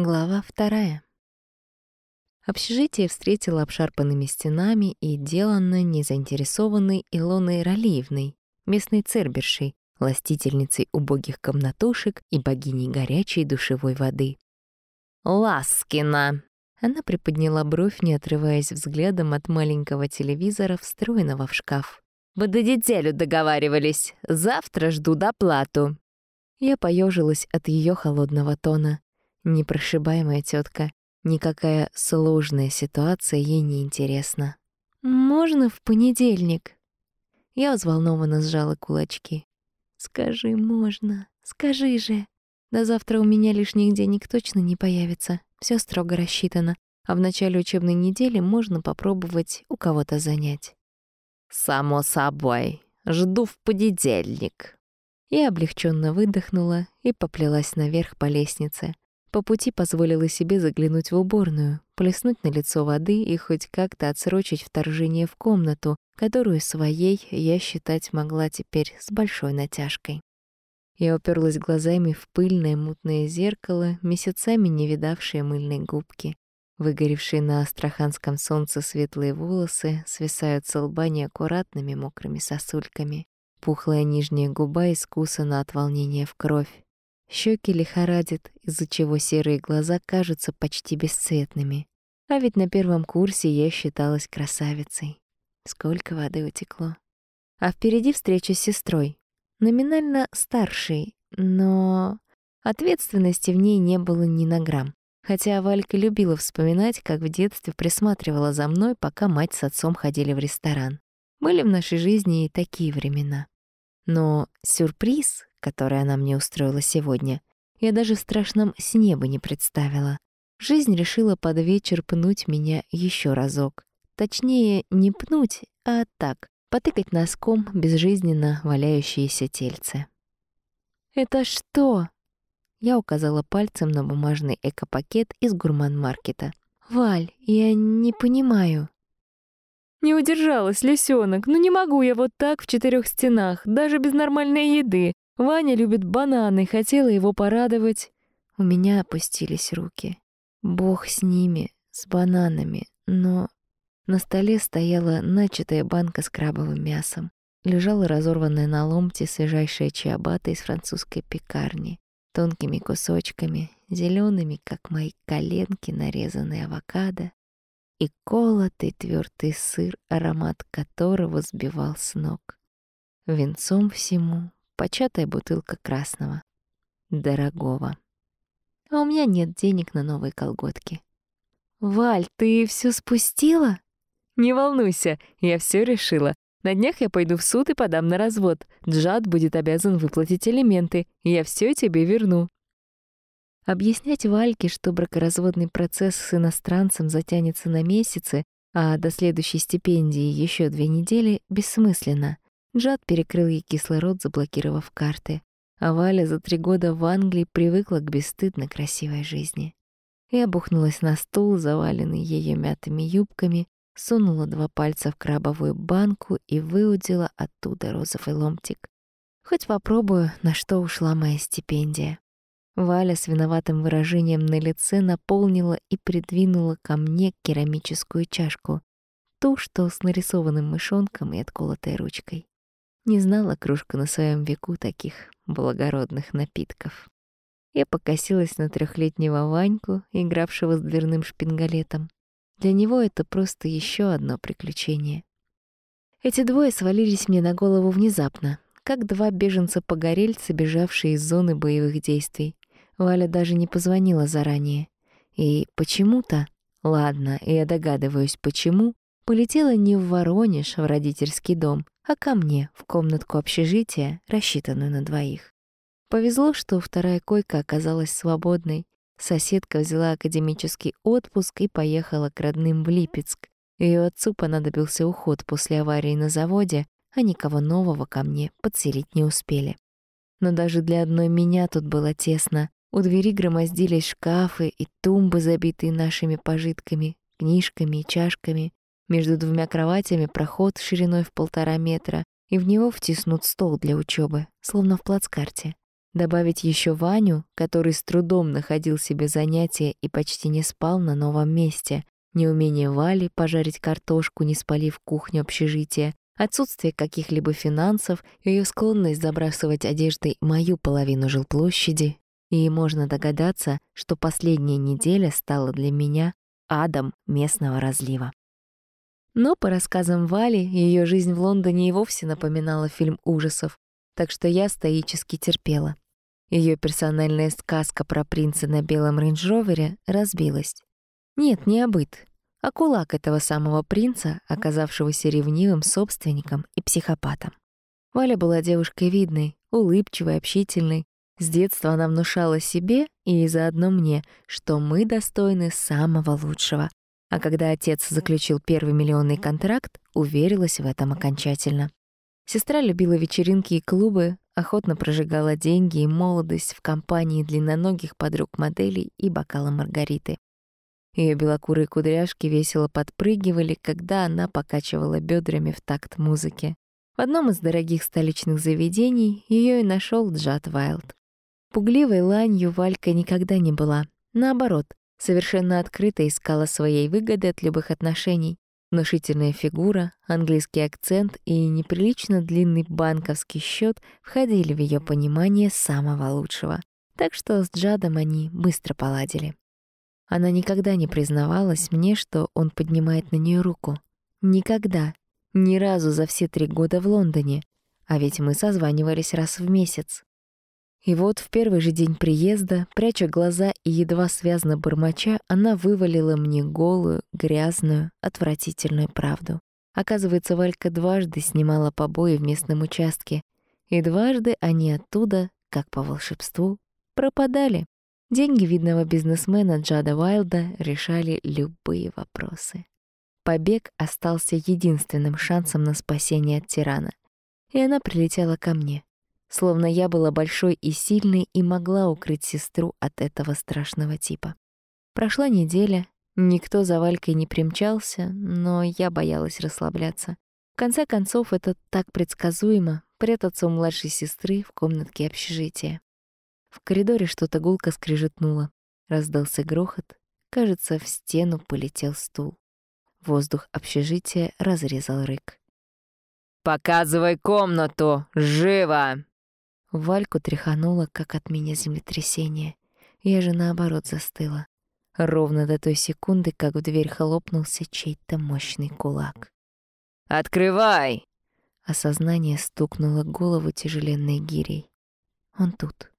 Глава вторая. Общежитие встретило обшарпанными стенами и деланно незаинтересованной Илоной Ралиевной, местной цербершей, властительницей убогих комнатушек и богиней горячей душевой воды. «Ласкина!» Она приподняла бровь, не отрываясь взглядом от маленького телевизора, встроенного в шкаф. «Вы до неделю договаривались. Завтра жду доплату». Я поежилась от ее холодного тона. Непрошибаемая тетка. Никакая сложная ситуация ей не интересна. «Можно в понедельник?» Я взволнованно сжала кулачки. «Скажи, можно. Скажи же. До завтра у меня лишних денег точно не появится. Все строго рассчитано. А в начале учебной недели можно попробовать у кого-то занять». «Само собой. Жду в понедельник». Я облегченно выдохнула и поплелась наверх по лестнице. По пути позволила себе заглянуть в уборную, плеснуть на лицо воды и хоть как-то отсрочить вторжение в комнату, которую своей я считать могла теперь с большой натяжкой. Я уперлась глазами в пыльное мутное зеркало, месяцами не видавшие мыльной губки. Выгоревшие на астраханском солнце светлые волосы свисают с лба неаккуратными мокрыми сосульками. Пухлая нижняя губа искусана от волнения в кровь. Щеки лихорадит, из-за чего серые глаза кажутся почти бесцветными. А ведь на первом курсе я считалась красавицей. Сколько воды утекло. А впереди встреча с сестрой. Номинально старшей, но ответственности в ней не было ни на грамм. Хотя Валька любила вспоминать, как в детстве присматривала за мной, пока мать с отцом ходили в ресторан. Были в нашей жизни и такие времена. Но сюрприз, который она мне устроила сегодня, я даже в страшном сне бы не представила. Жизнь решила под вечер пнуть меня еще разок. Точнее, не пнуть, а так, потыкать носком безжизненно валяющееся тельце. «Это что?» Я указала пальцем на бумажный экопакет из гурман-маркета. «Валь, я не понимаю». Не удержалась, лисенок. Ну не могу я вот так в четырех стенах, даже без нормальной еды. Ваня любит бананы, хотела его порадовать. У меня опустились руки. Бог с ними, с бананами, но... На столе стояла начатая банка с крабовым мясом. Лежала разорванная на ломти свежайшая чиабата из французской пекарни. Тонкими кусочками, зелеными, как мои коленки, нарезанные авокадо, и колотый твердый сыр, аромат которого сбивал с ног. Венцом всему початая бутылка красного, дорогого. А у меня нет денег на новые колготки. «Валь, ты все спустила?» «Не волнуйся, я все решила. На днях я пойду в суд и подам на развод. Джад будет обязан выплатить элементы, и я все тебе верну. Объяснять Вальке, что бракоразводный процесс с иностранцем затянется на месяцы, а до следующей стипендии еще две недели, бессмысленно. Джад перекрыл ей кислород, заблокировав карты. А Валя за три года в Англии привыкла к бесстыдно красивой жизни. Я бухнулась на стул, заваленный ее мятыми юбками, сунула два пальца в крабовую банку и выудила оттуда розовый ломтик. Хоть попробую, на что ушла моя стипендия. Валя с виноватым выражением на лице наполнила и придвинула ко мне керамическую чашку, ту, что с нарисованным мышонком и отколотой ручкой. Не знала кружка на своем веку таких благородных напитков. Я покосилась на трехлетнего Ваньку, игравшего с дверным шпингалетом. Для него это просто еще одно приключение. Эти двое свалились мне на голову внезапно, как два беженца-погорельца, бежавшие из зоны боевых действий. Валя даже не позвонила заранее. И почему-то, ладно, я догадываюсь, почему, полетела не в Воронеж, в родительский дом, а ко мне, в комнатку общежития, рассчитанную на двоих. Повезло, что вторая койка оказалась свободной. Соседка взяла академический отпуск и поехала к родным в Липецк. Ее отцу понадобился уход после аварии на заводе, а никого нового ко мне подселить не успели. Но даже для одной меня тут было тесно. У двери громоздились шкафы и тумбы, забитые нашими пожитками, книжками и чашками. Между двумя кроватями проход шириной в полтора метра, и в него втиснут стол для учебы, словно в плацкарте. Добавить еще Ваню, который с трудом находил себе занятия и почти не спал на новом месте, неумение Вали пожарить картошку, не спалив кухню общежития, отсутствие каких-либо финансов, ее склонность забрасывать одеждой мою половину жилплощади, и можно догадаться, что последняя неделя стала для меня адом местного разлива. Но по рассказам Вали, ее жизнь в Лондоне и вовсе напоминала фильм ужасов, так что я стоически терпела. Ее персональная сказка про принца на белом рейндж-ровере разбилась. Нет, не обыт, а кулак этого самого принца, оказавшегося ревнивым собственником и психопатом. Валя была девушкой видной, улыбчивой, общительной. С детства она внушала себе и заодно мне, что мы достойны самого лучшего. А когда отец заключил первый миллионный контракт, уверилась в этом окончательно. Сестра любила вечеринки и клубы, охотно прожигала деньги и молодость в компании длинноногих подруг-моделей и бокала Маргариты. Ее белокурые кудряшки весело подпрыгивали, когда она покачивала бедрами в такт музыки. В одном из дорогих столичных заведений ее и нашел Джад Вайлд. Пугливой ланью Валька никогда не была. Наоборот, совершенно открыто искала своей выгоды от любых отношений. Внушительная фигура, английский акцент и неприлично длинный банковский счет входили в ее понимание самого лучшего. Так что с Джадом они быстро поладили. Она никогда не признавалась мне, что он поднимает на нее руку. Никогда. Ни разу за все три года в Лондоне. А ведь мы созванивались раз в месяц. И вот в первый же день приезда, пряча глаза и едва связно бормоча, она вывалила мне голую, грязную, отвратительную правду. Оказывается, Валька дважды снимала побои в местном участке, и дважды они оттуда, как по волшебству, пропадали. Деньги видного бизнесмена Джада Уайлда решали любые вопросы. Побег остался единственным шансом на спасение от тирана. И она прилетела ко мне словно я была большой и сильной и могла укрыть сестру от этого страшного типа. Прошла неделя, никто за Валькой не примчался, но я боялась расслабляться. В конце концов, это так предсказуемо — прятаться у младшей сестры в комнатке общежития. В коридоре что-то гулко скрижетнуло. Раздался грохот. Кажется, в стену полетел стул. Воздух общежития разрезал рык. «Показывай комнату! Живо!» Вальку тряхануло, как от меня землетрясение. Я же наоборот застыла. Ровно до той секунды, как в дверь хлопнулся чей-то мощный кулак. «Открывай!» Осознание стукнуло голову тяжеленной гирей. Он тут.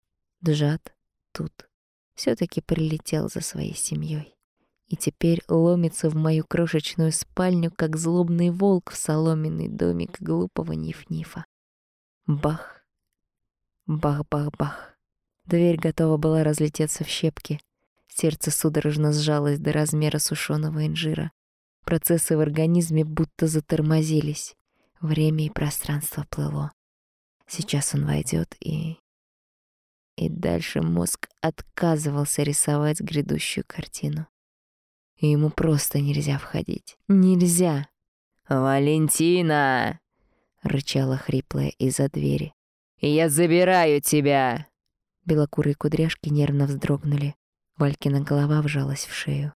Джад тут. все таки прилетел за своей семьей и теперь ломится в мою крошечную спальню, как злобный волк в соломенный домик глупого Ниф-Нифа. Бах! Бах-бах-бах. Дверь готова была разлететься в щепки. Сердце судорожно сжалось до размера сушеного инжира. Процессы в организме будто затормозились. Время и пространство плыло. Сейчас он войдет и... И дальше мозг отказывался рисовать грядущую картину. И ему просто нельзя входить. Нельзя! «Валентина!» — рычала хриплая из-за двери. «Я забираю тебя!» Белокурые кудряшки нервно вздрогнули. Валькина голова вжалась в шею.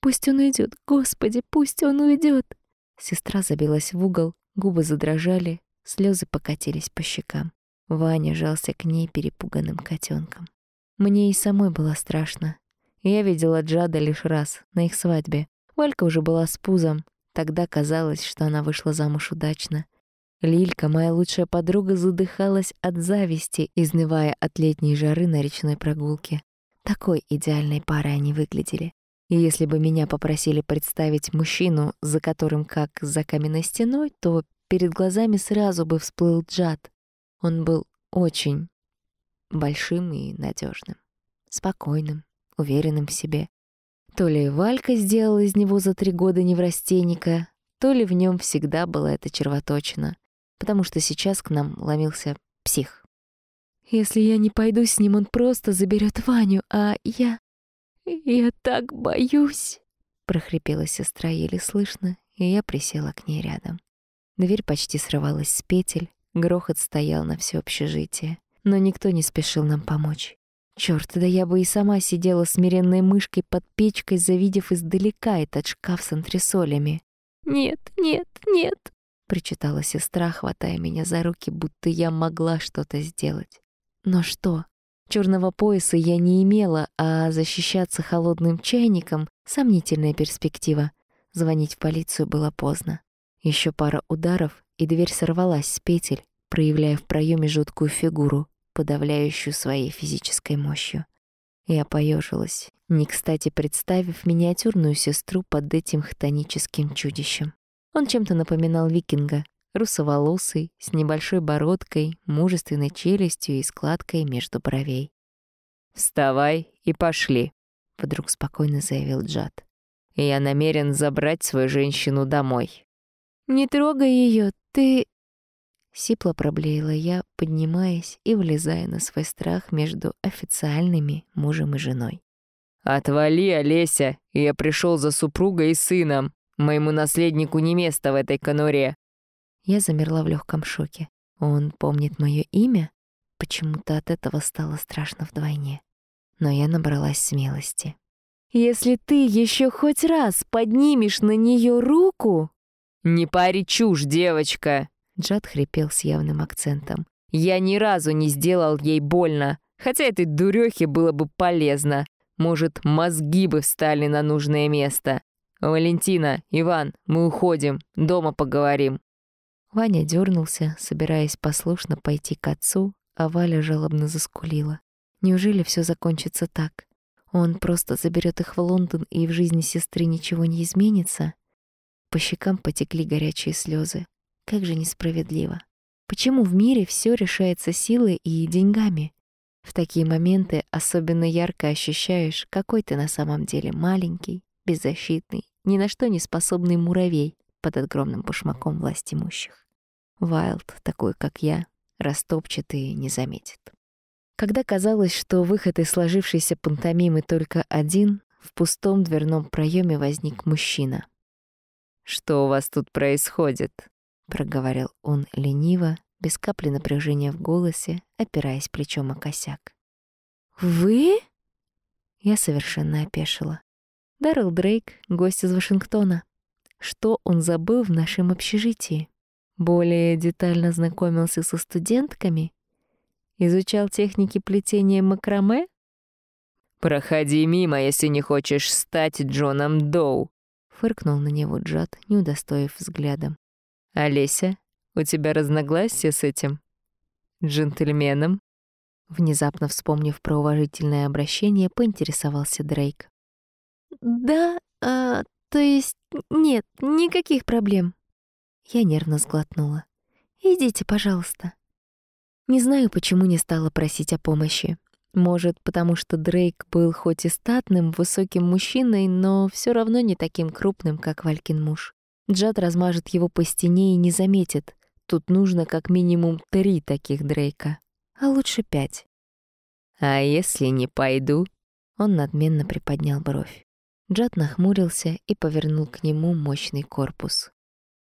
«Пусть он уйдет, Господи, пусть он уйдет!» Сестра забилась в угол, губы задрожали, слезы покатились по щекам. Ваня жался к ней перепуганным котенком. Мне и самой было страшно. Я видела Джада лишь раз, на их свадьбе. Валька уже была с пузом. Тогда казалось, что она вышла замуж удачно. Лилька, моя лучшая подруга, задыхалась от зависти, изнывая от летней жары на речной прогулке. Такой идеальной парой они выглядели. И если бы меня попросили представить мужчину, за которым как за каменной стеной, то перед глазами сразу бы всплыл Джад. Он был очень большим и надежным, спокойным, уверенным в себе. То ли Валька сделала из него за три года неврастенника, то ли в нем всегда была эта червоточина потому что сейчас к нам ломился псих. «Если я не пойду с ним, он просто заберет Ваню, а я... я так боюсь!» прохрипела сестра еле слышно, и я присела к ней рядом. Дверь почти срывалась с петель, грохот стоял на всё общежитие. но никто не спешил нам помочь. Чёрт, да я бы и сама сидела смиренной мышкой под печкой, завидев издалека этот шкаф с антресолями. «Нет, нет, нет!» — причитала сестра, хватая меня за руки, будто я могла что-то сделать. Но что? Черного пояса я не имела, а защищаться холодным чайником — сомнительная перспектива. Звонить в полицию было поздно. Еще пара ударов, и дверь сорвалась с петель, проявляя в проеме жуткую фигуру, подавляющую своей физической мощью. Я поежилась, не кстати представив миниатюрную сестру под этим хтоническим чудищем. Он чем-то напоминал викинга, русоволосый, с небольшой бородкой, мужественной челюстью и складкой между бровей. «Вставай и пошли», — вдруг спокойно заявил Джад. «Я намерен забрать свою женщину домой». «Не трогай ее, ты...» Сипло проблеяла я, поднимаясь и влезая на свой страх между официальными мужем и женой. «Отвали, Олеся! Я пришел за супругой и сыном. Моему наследнику не место в этой конуре». Я замерла в легком шоке. Он помнит мое имя? Почему-то от этого стало страшно вдвойне. Но я набралась смелости. «Если ты еще хоть раз поднимешь на нее руку...» «Не пари чушь, девочка!» Джад хрипел с явным акцентом. «Я ни разу не сделал ей больно, хотя этой дурёхе было бы полезно. Может, мозги бы встали на нужное место. Валентина, Иван, мы уходим, дома поговорим». Ваня дернулся, собираясь послушно пойти к отцу, а Валя жалобно заскулила. Неужели все закончится так? Он просто заберет их в Лондон, и в жизни сестры ничего не изменится? По щекам потекли горячие слезы. Как же несправедливо. Почему в мире все решается силой и деньгами? В такие моменты особенно ярко ощущаешь, какой ты на самом деле маленький, беззащитный, ни на что не способный муравей под огромным башмаком власть имущих. Вайлд, такой как я, растопчет и не заметит. Когда казалось, что выход из сложившейся пантомимы только один, в пустом дверном проеме возник мужчина. «Что у вас тут происходит?» — проговорил он лениво, без капли напряжения в голосе, опираясь плечом о косяк. «Вы?» Я совершенно опешила. Даррелл Дрейк — гость из Вашингтона. Что он забыл в нашем общежитии? Более детально знакомился со студентками? Изучал техники плетения макраме? «Проходи мимо, если не хочешь стать Джоном Доу», — фыркнул на него Джад, не удостоив взглядом. «Олеся, у тебя разногласия с этим джентльменом?» Внезапно вспомнив про уважительное обращение, поинтересовался Дрейк. «Да, а, то есть нет, никаких проблем». Я нервно сглотнула. «Идите, пожалуйста». Не знаю, почему не стала просить о помощи. Может, потому что Дрейк был хоть и статным, высоким мужчиной, но все равно не таким крупным, как Валькин муж. Джад размажет его по стене и не заметит. Тут нужно как минимум три таких Дрейка, а лучше пять. «А если не пойду?» Он надменно приподнял бровь. Джад нахмурился и повернул к нему мощный корпус.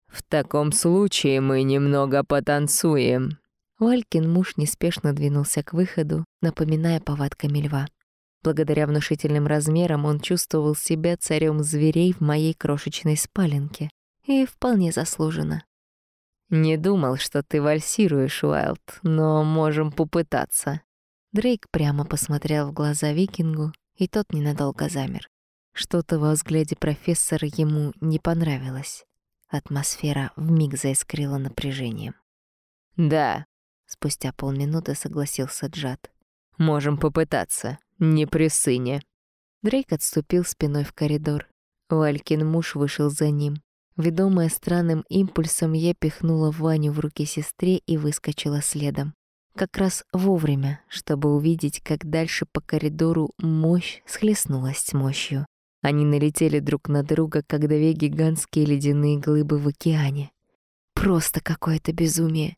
«В таком случае мы немного потанцуем». Валькин муж неспешно двинулся к выходу, напоминая повадками льва. Благодаря внушительным размерам он чувствовал себя царем зверей в моей крошечной спаленке. И вполне заслуженно. «Не думал, что ты вальсируешь, Уайлд, но можем попытаться». Дрейк прямо посмотрел в глаза викингу, и тот ненадолго замер. Что-то во взгляде профессора ему не понравилось. Атмосфера вмиг заискрила напряжением. «Да», — спустя полминуты согласился Джад. «Можем попытаться. Не при сыне». Дрейк отступил спиной в коридор. Валькин муж вышел за ним. Ведомая странным импульсом, я пихнула Ваню в руки сестре и выскочила следом. Как раз вовремя, чтобы увидеть, как дальше по коридору мощь схлестнулась с мощью. Они налетели друг на друга, как две гигантские ледяные глыбы в океане. Просто какое-то безумие.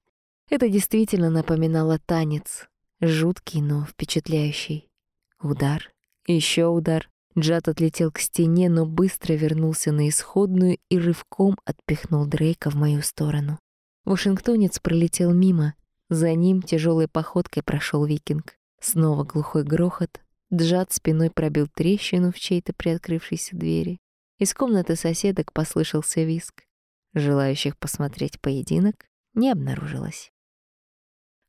Это действительно напоминало танец. Жуткий, но впечатляющий. Удар, еще удар. Джад отлетел к стене, но быстро вернулся на исходную и рывком отпихнул Дрейка в мою сторону. Вашингтонец пролетел мимо, За ним тяжелой походкой прошел викинг. Снова глухой грохот. Джад спиной пробил трещину в чьей-то приоткрывшейся двери. Из комнаты соседок послышался виск. Желающих посмотреть поединок не обнаружилось.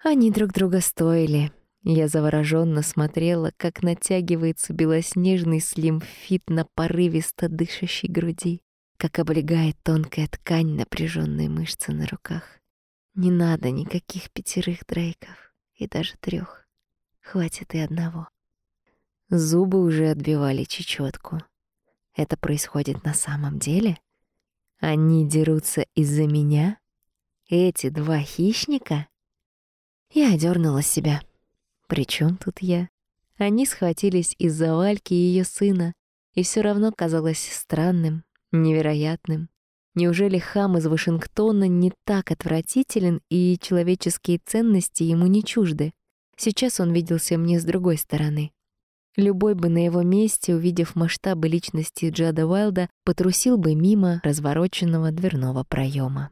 Они друг друга стоили. Я завороженно смотрела, как натягивается белоснежный слим-фит на порывисто дышащей груди, как облегает тонкая ткань напряженные мышцы на руках. Не надо никаких пятерых дрейков и даже трех. Хватит и одного. Зубы уже отбивали чечетку. Это происходит на самом деле? Они дерутся из-за меня? Эти два хищника? Я одернула себя. Причем тут я? Они схватились из-за Вальки и ее сына, и все равно казалось странным, невероятным. Неужели хам из Вашингтона не так отвратителен и человеческие ценности ему не чужды? Сейчас он виделся мне с другой стороны. Любой бы на его месте, увидев масштабы личности Джада Уайлда, потрусил бы мимо развороченного дверного проема.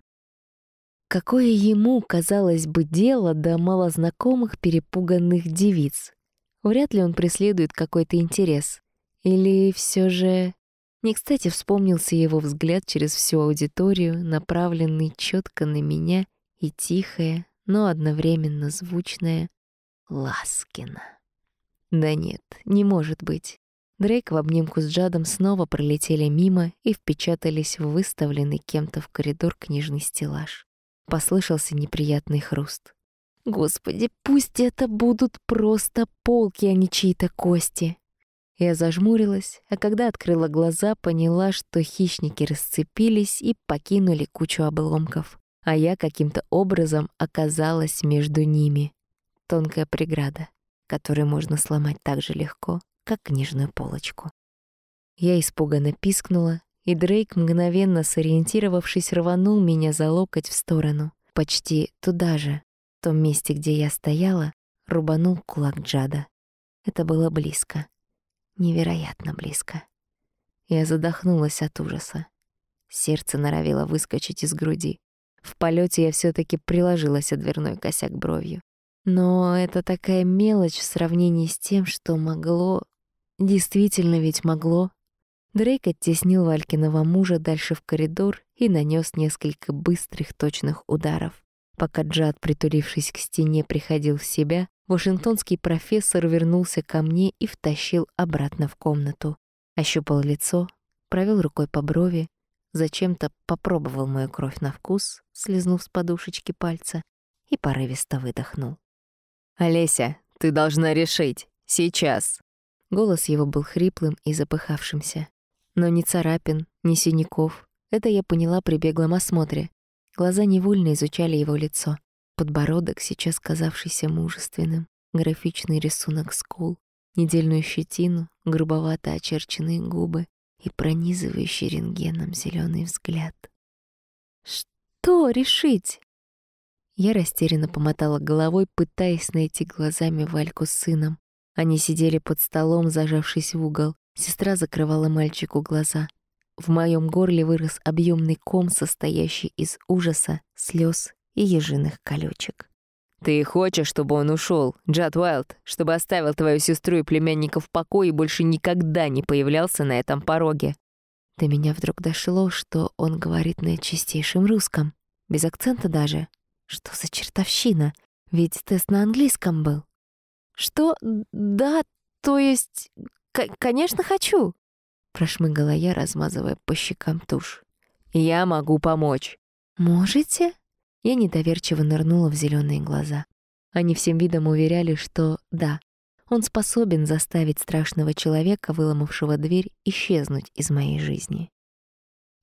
Какое ему, казалось бы, дело до малознакомых перепуганных девиц? Вряд ли он преследует какой-то интерес. Или все же не кстати вспомнился его взгляд через всю аудиторию, направленный четко на меня и тихое, но одновременно звучное «Ласкина». Да нет, не может быть. Дрейк в обнимку с Джадом снова пролетели мимо и впечатались в выставленный кем-то в коридор книжный стеллаж. Послышался неприятный хруст. Господи, пусть это будут просто полки, а не чьи-то кости. Я зажмурилась, а когда открыла глаза, поняла, что хищники расцепились и покинули кучу обломков, а я каким-то образом оказалась между ними. Тонкая преграда, которую можно сломать так же легко, как книжную полочку. Я испуганно пискнула, и Дрейк, мгновенно сориентировавшись, рванул меня за локоть в сторону, почти туда же, в том месте, где я стояла, рубанул кулак Джада. Это было близко невероятно близко. Я задохнулась от ужаса. Сердце норовило выскочить из груди. В полете я все таки приложилась о дверной косяк бровью. Но это такая мелочь в сравнении с тем, что могло... Действительно ведь могло. Дрейк оттеснил Валькиного мужа дальше в коридор и нанес несколько быстрых точных ударов. Пока Джад, притулившись к стене, приходил в себя, Вашингтонский профессор вернулся ко мне и втащил обратно в комнату. Ощупал лицо, провел рукой по брови, зачем-то попробовал мою кровь на вкус, слезнув с подушечки пальца, и порывисто выдохнул. «Олеся, ты должна решить. Сейчас!» Голос его был хриплым и запыхавшимся. Но ни царапин, ни синяков. Это я поняла при беглом осмотре. Глаза невольно изучали его лицо. Подбородок, сейчас казавшийся мужественным, графичный рисунок скул, недельную щетину, грубовато очерченные губы и пронизывающий рентгеном зеленый взгляд. «Что решить?» Я растерянно помотала головой, пытаясь найти глазами Вальку с сыном. Они сидели под столом, зажавшись в угол. Сестра закрывала мальчику глаза. В моем горле вырос объемный ком, состоящий из ужаса, слез и ежиных колючек. «Ты хочешь, чтобы он ушел, Джад Уайлд, чтобы оставил твою сестру и племянника в покое и больше никогда не появлялся на этом пороге?» До меня вдруг дошло, что он говорит на чистейшем русском, без акцента даже. Что за чертовщина? Ведь тест на английском был. «Что? Да, то есть... конечно, хочу!» Прошмыгала я, размазывая по щекам тушь. «Я могу помочь». «Можете?» Я недоверчиво нырнула в зеленые глаза. Они всем видом уверяли, что да, он способен заставить страшного человека, выломавшего дверь, исчезнуть из моей жизни.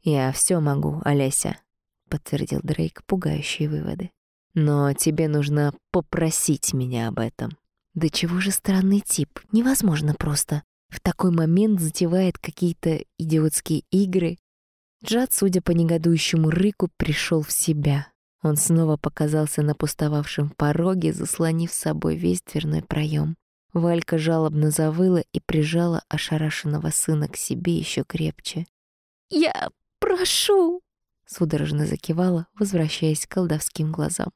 «Я все могу, Олеся», — подтвердил Дрейк пугающие выводы. «Но тебе нужно попросить меня об этом». «Да чего же странный тип? Невозможно просто. В такой момент затевает какие-то идиотские игры». Джад, судя по негодующему рыку, пришел в себя. Он снова показался на пустовавшем пороге, заслонив с собой весь дверной проем. Валька жалобно завыла и прижала ошарашенного сына к себе еще крепче. «Я прошу!» — судорожно закивала, возвращаясь к колдовским глазам.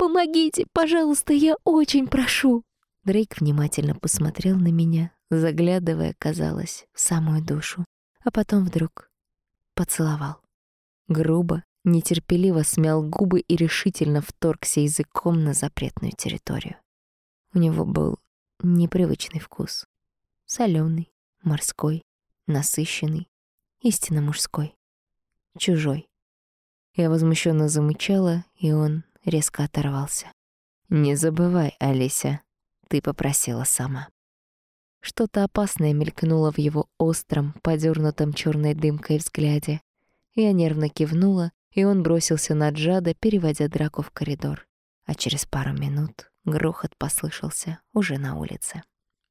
Помогите, пожалуйста, я очень прошу!» Дрейк внимательно посмотрел на меня, заглядывая, казалось, в самую душу, а потом вдруг поцеловал. Грубо, нетерпеливо смял губы и решительно вторгся языком на запретную территорию. У него был непривычный вкус. Солёный, морской, насыщенный, истинно мужской, чужой. Я возмущенно замычала, и он резко оторвался. «Не забывай, Алися, ты попросила сама». Что-то опасное мелькнуло в его остром, подернутом черной дымкой взгляде. Я нервно кивнула, и он бросился на Джада, переводя драку в коридор. А через пару минут грохот послышался уже на улице.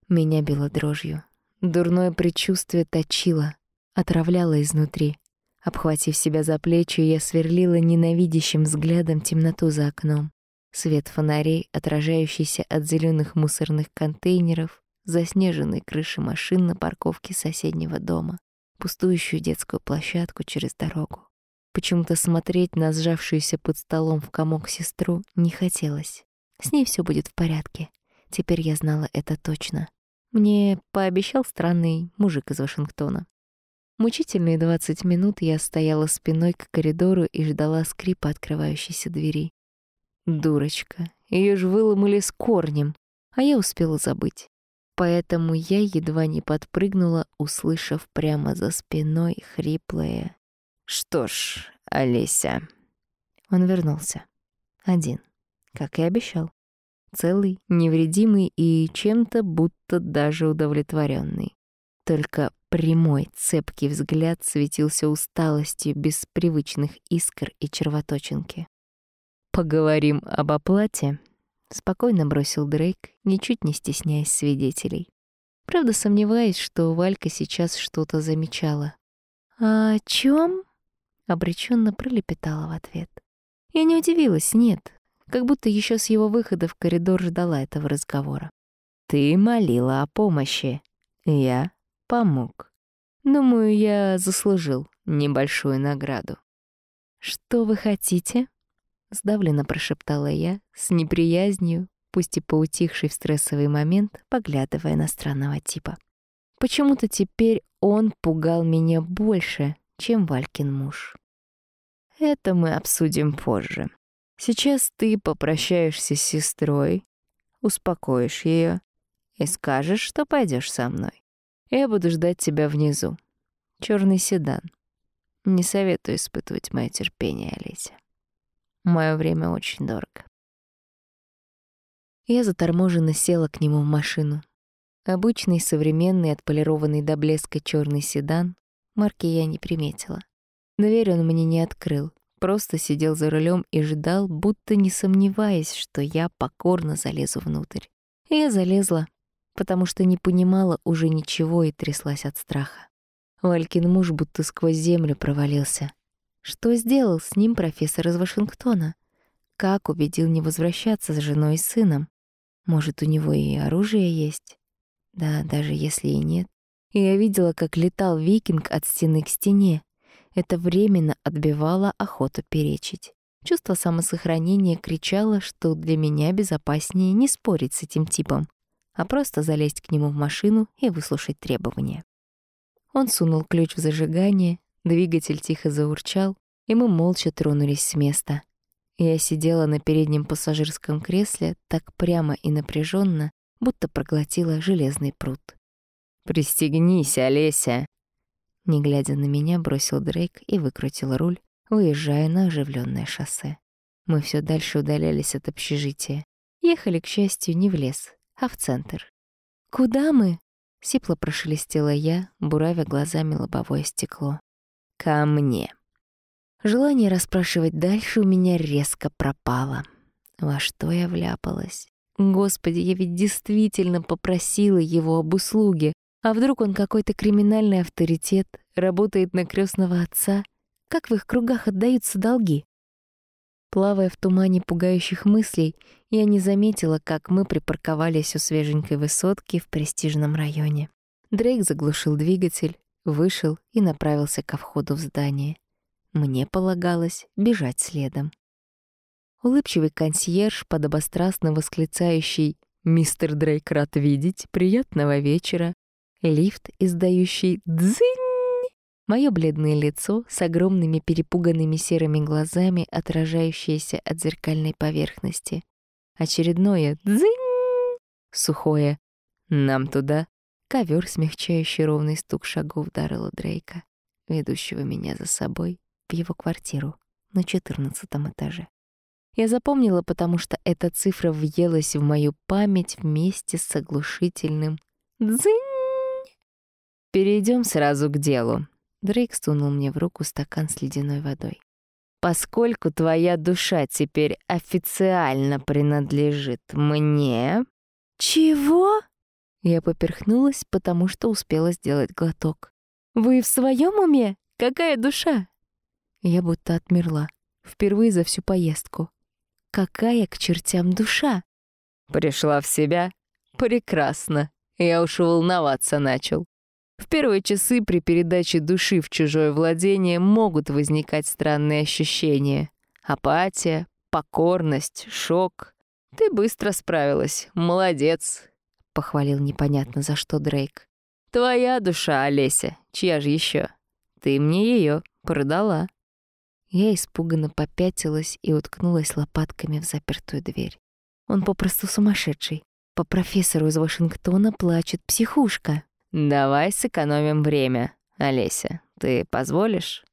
Меня било дрожью. Дурное предчувствие точило, отравляло изнутри. Обхватив себя за плечи, я сверлила ненавидящим взглядом темноту за окном. Свет фонарей, отражающийся от зеленых мусорных контейнеров, заснеженной крыши машин на парковке соседнего дома, пустующую детскую площадку через дорогу. Почему-то смотреть на сжавшуюся под столом в комок сестру не хотелось. С ней все будет в порядке. Теперь я знала это точно. Мне пообещал странный мужик из Вашингтона. Мучительные двадцать минут я стояла спиной к коридору и ждала скрипа открывающейся двери. Дурочка, ее ж выломали с корнем, а я успела забыть. Поэтому я едва не подпрыгнула, услышав прямо за спиной хриплое «Что ж, Олеся...» Он вернулся. Один, как и обещал. Целый, невредимый и чем-то будто даже удовлетворенный. Только прямой, цепкий взгляд светился усталостью без привычных искр и червоточинки. «Поговорим об оплате», — спокойно бросил Дрейк, ничуть не стесняясь свидетелей. Правда, сомневаясь, что Валька сейчас что-то замечала. «А о чём?» — обреченно пролепетала в ответ. Я не удивилась, нет, как будто еще с его выхода в коридор ждала этого разговора. «Ты молила о помощи. Я помог. Думаю, я заслужил небольшую награду. Что вы хотите? Сдавленно прошептала я, с неприязнью, пусть и поутихший в стрессовый момент, поглядывая на странного типа. Почему-то теперь он пугал меня больше, чем Валькин муж. Это мы обсудим позже. Сейчас ты попрощаешься с сестрой, успокоишь ее и скажешь, что пойдешь со мной. Я буду ждать тебя внизу. Черный седан. Не советую испытывать мое терпение, Олеся. Мое время очень дорого. Я заторможенно села к нему в машину. Обычный, современный, отполированный до блеска черный седан. Марки я не приметила. Дверь он мне не открыл. Просто сидел за рулем и ждал, будто не сомневаясь, что я покорно залезу внутрь. И я залезла, потому что не понимала уже ничего и тряслась от страха. Валькин муж будто сквозь землю провалился. Что сделал с ним профессор из Вашингтона? Как убедил не возвращаться с женой и сыном? Может, у него и оружие есть? Да, даже если и нет. И я видела, как летал викинг от стены к стене. Это временно отбивало охоту перечить. Чувство самосохранения кричало, что для меня безопаснее не спорить с этим типом, а просто залезть к нему в машину и выслушать требования. Он сунул ключ в зажигание, двигатель тихо заурчал, и мы молча тронулись с места. Я сидела на переднем пассажирском кресле так прямо и напряженно, будто проглотила железный пруд. «Пристегнись, Олеся!» Не глядя на меня, бросил Дрейк и выкрутил руль, выезжая на оживленное шоссе. Мы все дальше удалялись от общежития. Ехали, к счастью, не в лес, а в центр. «Куда мы?» — сипло прошелестела я, буравя глазами лобовое стекло. «Ко мне». Желание расспрашивать дальше у меня резко пропало. Во что я вляпалась? Господи, я ведь действительно попросила его об услуге. А вдруг он какой-то криминальный авторитет, работает на крестного отца? Как в их кругах отдаются долги? Плавая в тумане пугающих мыслей, я не заметила, как мы припарковались у свеженькой высотки в престижном районе. Дрейк заглушил двигатель, вышел и направился ко входу в здание. Мне полагалось бежать следом. улыбчивый консьерж, подобострастно восклицающий «Мистер Дрейк рад видеть, приятного вечера», лифт, издающий «дзынь», мое бледное лицо с огромными перепуганными серыми глазами, отражающееся от зеркальной поверхности, очередное «дзынь», сухое «нам туда», ковер, смягчающий ровный стук шагов Даррела Дрейка, ведущего меня за собой в его квартиру на четырнадцатом этаже. Я запомнила, потому что эта цифра въелась в мою память вместе с оглушительным «дзынь». Перейдем сразу к делу. Дрейк сунул мне в руку стакан с ледяной водой. Поскольку твоя душа теперь официально принадлежит мне... Чего? Я поперхнулась, потому что успела сделать глоток. Вы в своем уме? Какая душа? Я будто отмерла. Впервые за всю поездку. Какая к чертям душа? Пришла в себя? Прекрасно. Я уж волноваться начал. В первые часы при передаче души в чужое владение могут возникать странные ощущения. Апатия, покорность, шок. Ты быстро справилась. Молодец. Похвалил непонятно за что Дрейк. Твоя душа, Олеся. Чья же еще? Ты мне ее продала. Я испуганно попятилась и уткнулась лопатками в запертую дверь. Он попросту сумасшедший. По профессору из Вашингтона плачет психушка. «Давай сэкономим время, Олеся. Ты позволишь?»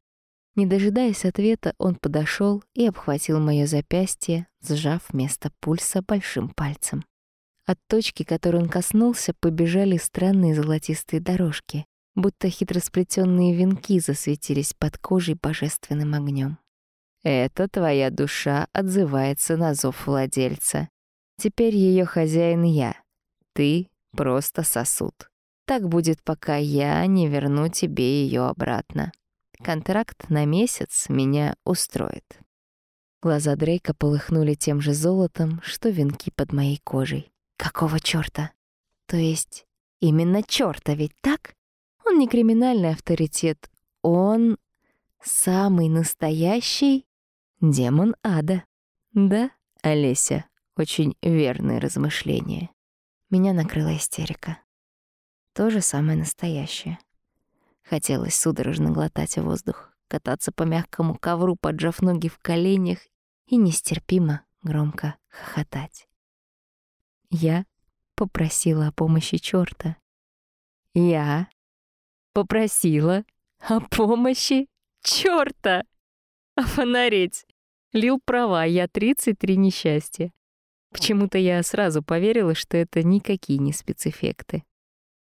Не дожидаясь ответа, он подошел и обхватил моё запястье, сжав вместо пульса большим пальцем. От точки, которой он коснулся, побежали странные золотистые дорожки будто хитросплетенные венки засветились под кожей божественным огнем. Это твоя душа отзывается на зов владельца. Теперь ее хозяин я. Ты просто сосуд. Так будет, пока я не верну тебе ее обратно. Контракт на месяц меня устроит. Глаза Дрейка полыхнули тем же золотом, что венки под моей кожей. Какого чёрта? То есть именно чёрта ведь так? Он не криминальный авторитет, он самый настоящий демон ада. Да, Олеся, очень верные размышления. Меня накрыла истерика. То же самое настоящее. Хотелось судорожно глотать воздух, кататься по мягкому ковру, поджав ноги в коленях и нестерпимо громко хохотать. Я попросила о помощи чёрта. Я Попросила о помощи чёрта. Офонареть. Лил права, я 33 несчастья. Почему-то я сразу поверила, что это никакие не спецэффекты.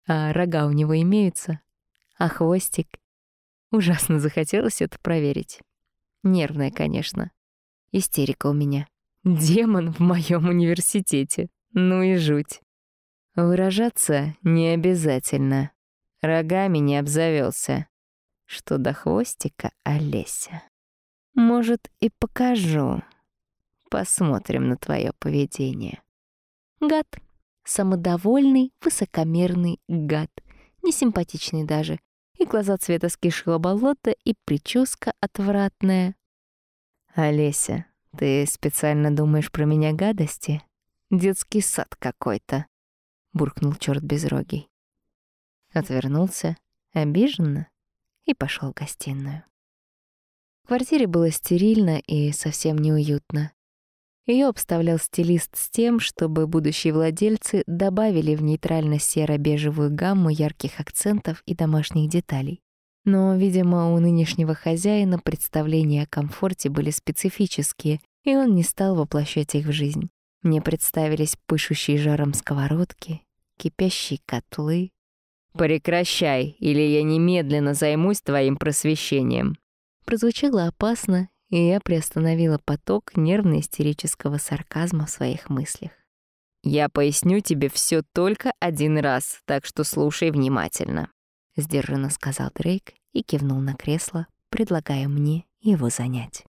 А рога у него имеются, а хвостик. Ужасно захотелось это проверить. Нервная, конечно. Истерика у меня. Демон в моем университете. Ну и жуть. Выражаться не обязательно рогами не обзавелся. Что до хвостика, Олеся. Может, и покажу. Посмотрим на твое поведение. Гад. Самодовольный, высокомерный гад. Несимпатичный даже. И глаза цвета скисшего болота, и прическа отвратная. Олеся, ты специально думаешь про меня гадости? Детский сад какой-то. Буркнул черт безрогий отвернулся обиженно и пошел в гостиную. В квартире было стерильно и совсем неуютно. Ее обставлял стилист с тем, чтобы будущие владельцы добавили в нейтрально-серо-бежевую гамму ярких акцентов и домашних деталей. Но, видимо, у нынешнего хозяина представления о комфорте были специфические, и он не стал воплощать их в жизнь. Мне представились пышущие жаром сковородки, кипящие котлы, «Прекращай, или я немедленно займусь твоим просвещением». Прозвучало опасно, и я приостановила поток нервно-истерического сарказма в своих мыслях. «Я поясню тебе все только один раз, так что слушай внимательно», — сдержанно сказал Дрейк и кивнул на кресло, предлагая мне его занять.